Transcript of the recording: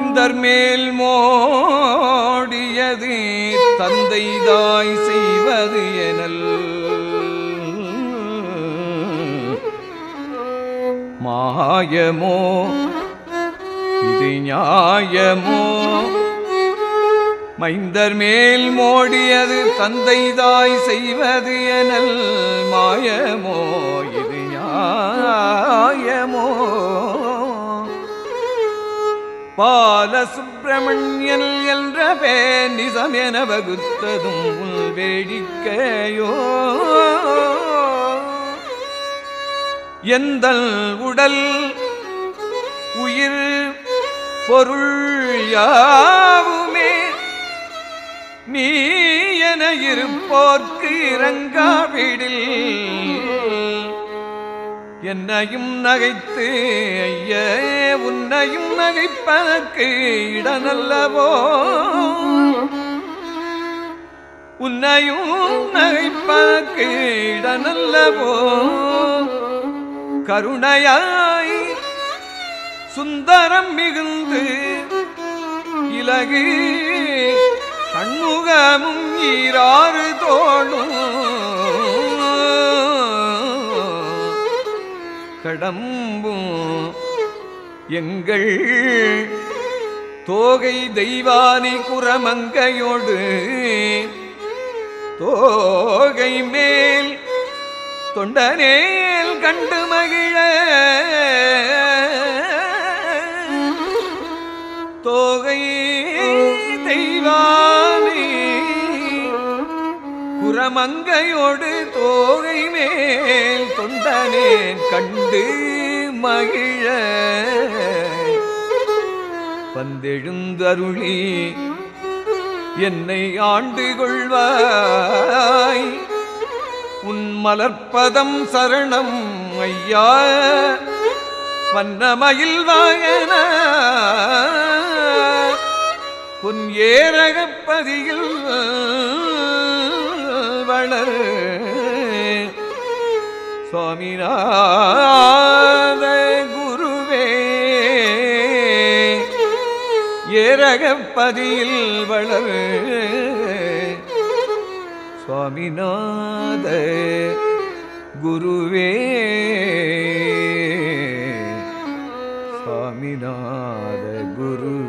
தந்தர் மேல் மோடியது தந்தை தாய் செய்வது எனல். மாயமோ இது நியாயமோ? மைந்தர் மேல் மோடியது தந்தை தாய் செய்வது எனல். மாயமோ இது நியாயமோ? பாலசுப்பிரமணியன் என்ற பேர் நிசம் என வகுத்ததும் வேடிக்கையோ. எந்தல் உடல் உயிர் பொருள் யாவுமே? நீ என இருப்போர்க்கு இறங்காவிடில் என்னையும் நகைத்து ஐயே உன்னையும் நகைப்பதற்கு இடநல்லவோ உன்னையும் நகைப்பதற்கு இடநல்லவோ கருணையாய் சுந்தரம் மிகுந்து இலகு கண்முகமும் ஈராறு தோளும் எங்கள் தோகை தெய்வானி குரமங்கையோடு தோகை மேல் தொண்டனேல் கண்டு மகிழ தோகை தெய்வானி குரமங்கையோடு தோகை மேல் தொண்டனேன் கண்டு மகிழ. வந்தெழுந்தருளி என்னை ஆண்டு கொள்வாய் உன் மலர்ப்பதம் சரணம் ஐயா. வண்ணமயில் வாயன. உன் ஏரகப்பதியில் வளர். சுவாமிரா. ஏரகப்பதியில் வளர். சுவாமிநாத குருவே. சுவாமிநாத குரு.